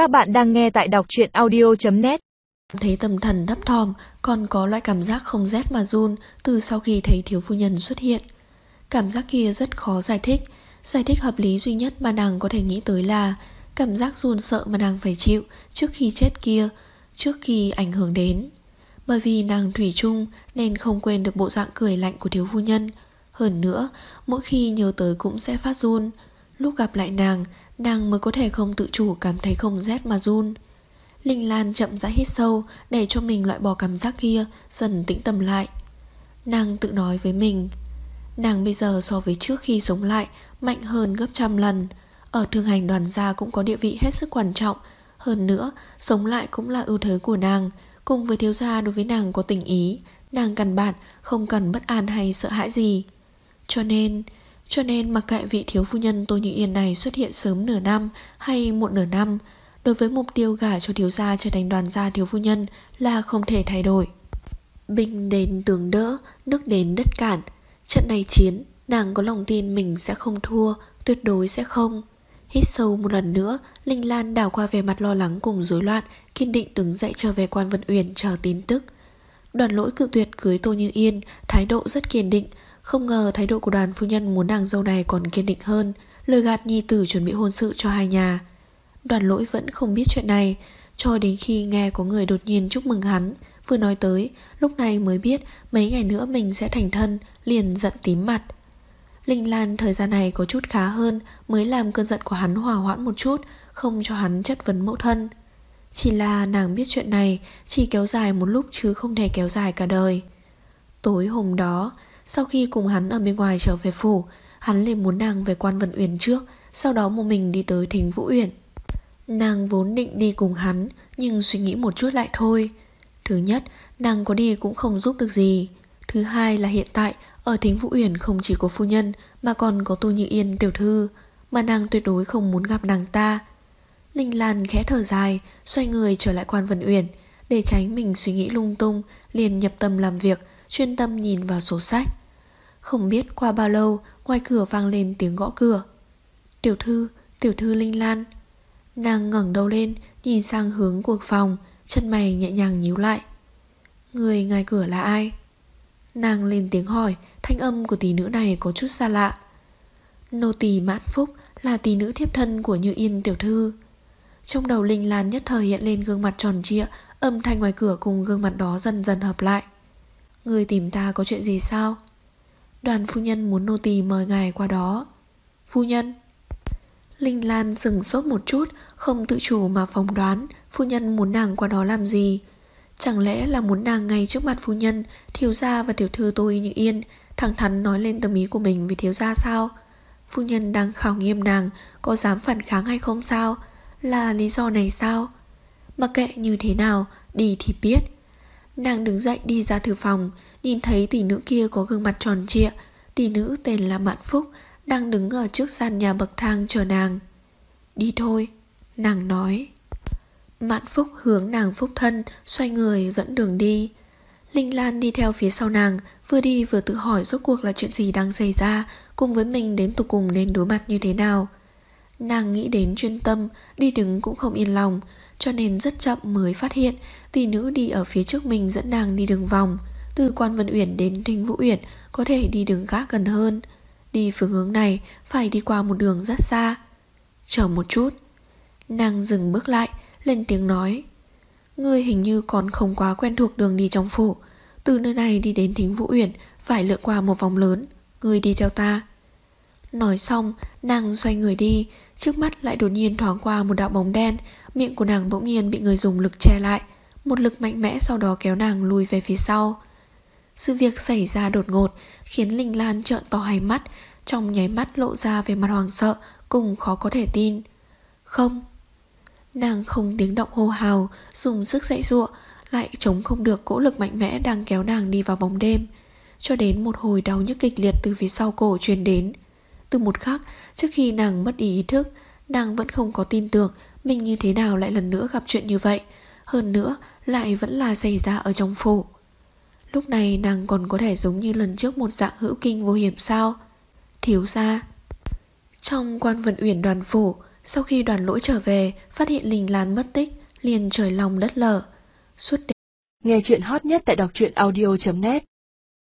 Các bạn đang nghe tại đọc truyện audio.net Thấy tâm thần thấp thòm, Còn có loại cảm giác không rét mà run Từ sau khi thấy thiếu phu nhân xuất hiện. Cảm giác kia rất khó giải thích. Giải thích hợp lý duy nhất mà nàng có thể nghĩ tới là Cảm giác run sợ mà nàng phải chịu Trước khi chết kia, Trước khi ảnh hưởng đến. Bởi vì nàng thủy chung Nên không quên được bộ dạng cười lạnh của thiếu phu nhân. Hơn nữa, Mỗi khi nhớ tới cũng sẽ phát run. Lúc gặp lại nàng Nàng mới có thể không tự chủ cảm thấy không rét mà run. Linh Lan chậm rãi hít sâu, Để cho mình loại bỏ cảm giác kia, Dần tĩnh tâm lại. Nàng tự nói với mình, Nàng bây giờ so với trước khi sống lại, Mạnh hơn gấp trăm lần. Ở thương hành đoàn gia cũng có địa vị hết sức quan trọng. Hơn nữa, Sống lại cũng là ưu thế của nàng. Cùng với thiếu gia đối với nàng có tình ý, Nàng cần bạn không cần bất an hay sợ hãi gì. Cho nên cho nên mặc kệ vị thiếu phu nhân Tô Như Yên này xuất hiện sớm nửa năm hay muộn nửa năm, đối với mục tiêu gả cho thiếu gia trở thành đoàn gia thiếu phu nhân là không thể thay đổi. Binh đến tường đỡ, nước đến đất cản. Trận này chiến, nàng có lòng tin mình sẽ không thua, tuyệt đối sẽ không. Hít sâu một lần nữa, Linh Lan đảo qua vẻ mặt lo lắng cùng rối loạn, kiên định đứng dậy trở về quan Vân Uyển chờ tin tức. Đoàn lỗi cự tuyệt cưới Tô Như Yên, thái độ rất kiên định, không ngờ thái độ của đoàn phu nhân muốn nàng dâu này còn kiên định hơn, lời gạt nhi tử chuẩn bị hôn sự cho hai nhà. Đoàn lỗi vẫn không biết chuyện này, cho đến khi nghe có người đột nhiên chúc mừng hắn, vừa nói tới, lúc này mới biết mấy ngày nữa mình sẽ thành thân, liền giận tím mặt. Linh Lan thời gian này có chút khá hơn mới làm cơn giận của hắn hòa hoãn một chút, không cho hắn chất vấn mẫu thân. Chỉ là nàng biết chuyện này chỉ kéo dài một lúc chứ không thể kéo dài cả đời. Tối hôm đó, sau khi cùng hắn ở bên ngoài trở về phủ, Hắn liền muốn nàng về quan vận uyển trước, Sau đó một mình đi tới thính Vũ Uyển. Nàng vốn định đi cùng hắn, Nhưng suy nghĩ một chút lại thôi. Thứ nhất, nàng có đi cũng không giúp được gì. Thứ hai là hiện tại, Ở thính Vũ Uyển không chỉ có phu nhân, Mà còn có tu Như Yên tiểu thư, Mà nàng tuyệt đối không muốn gặp nàng ta. Linh Lan khẽ thở dài, Xoay người trở lại quan vận uyển, Để tránh mình suy nghĩ lung tung, Liền nhập tâm làm việc, Chuyên tâm nhìn vào sổ sách không biết qua bao lâu Ngoài cửa vang lên tiếng gõ cửa. Tiểu thư, tiểu thư Linh Lan. Nàng ngẩng đầu lên Nhìn sang hướng cuộc phòng Chân mày nhẹ nhàng nhíu lại. Người ngoài cửa là ai? Nàng lên tiếng hỏi Thanh âm của tỷ nữ này có chút xa lạ. Nô tỳ mãn phúc Là tỷ nữ thiếp thân của Như Yên tiểu thư. Trong đầu Linh Lan nhất thời hiện lên gương mặt tròn trịa Âm thanh ngoài cửa cùng gương mặt đó dần dần hợp lại. Người tìm ta có chuyện gì sao? Đoàn phu nhân muốn nô tỳ mời ngài qua đó. Phu nhân. Linh Lan sừng sốt một chút, Không tự chủ mà phỏng đoán Phu nhân muốn nàng qua đó làm gì. Chẳng lẽ là muốn nàng ngay trước mặt phu nhân, Thiếu gia và tiểu thư tôi như yên, Thẳng thắn nói lên tâm ý của mình với thiếu gia sao? Phu nhân đang khảo nghiêm nàng, Có dám phản kháng hay không sao? Là lý do này sao? Mặc kệ như thế nào, Đi thì biết. Nàng đứng dậy đi ra thư phòng Nhìn thấy tỷ nữ kia có gương mặt tròn trịa, Tỷ nữ tên là Mạn Phúc Đang đứng ở trước sàn nhà bậc thang chờ nàng. Đi thôi, Nàng nói. Mạn Phúc hướng nàng phúc thân, Xoay người dẫn đường đi. Linh Lan đi theo phía sau nàng, Vừa đi vừa tự hỏi rốt cuộc là chuyện gì đang xảy ra, Cùng với mình đến tục cùng nên đối mặt như thế nào. Nàng nghĩ đến chuyên tâm, Đi đứng cũng không yên lòng, Cho nên rất chậm mới phát hiện Tỷ nữ đi ở phía trước mình dẫn nàng đi đường vòng từ quan Vân Uyển đến Thinh Vũ Uyển có thể đi đường khác gần hơn. Đi phương hướng này phải đi qua một đường rất xa. Chờ một chút. Nàng dừng bước lại, lên tiếng nói. Ngươi hình như còn không quá quen thuộc đường đi trong phủ. Từ nơi này đi đến Thính Vũ Uyển phải lượn qua một vòng lớn. Ngươi đi theo ta. Nói xong, nàng xoay người đi, trước mắt lại đột nhiên thoáng qua một đạo bóng đen, miệng của nàng bỗng nhiên bị người dùng lực che lại, một lực mạnh mẽ sau đó kéo nàng lùi về phía sau. Sự việc xảy ra đột ngột khiến Linh Lan trợn to hai mắt, trong nháy mắt lộ ra về mặt hoàng sợ cùng khó có thể tin. Không. Nàng không tiếng động hô hào, dùng sức dậy dụa, lại chống không được cỗ lực mạnh mẽ đang kéo nàng đi vào bóng đêm. Cho đến một hồi đau nhức kịch liệt từ phía sau cổ truyền đến. Từ một khắc, trước khi nàng mất ý thức, nàng vẫn không có tin tưởng mình như thế nào lại lần nữa gặp chuyện như vậy. Hơn nữa, lại vẫn là xảy ra ở trong phủ. Lúc này nàng còn có thể giống như lần trước một dạng hữu kinh vô hiểm sao Thiếu ra Trong quan vận uyển đoàn phủ Sau khi đoàn lỗi trở về, phát hiện Linh Lan mất tích, liền trời lòng đất lở. Suốt đêm. Nghe chuyện hot nhất tại đọc truyện audio.net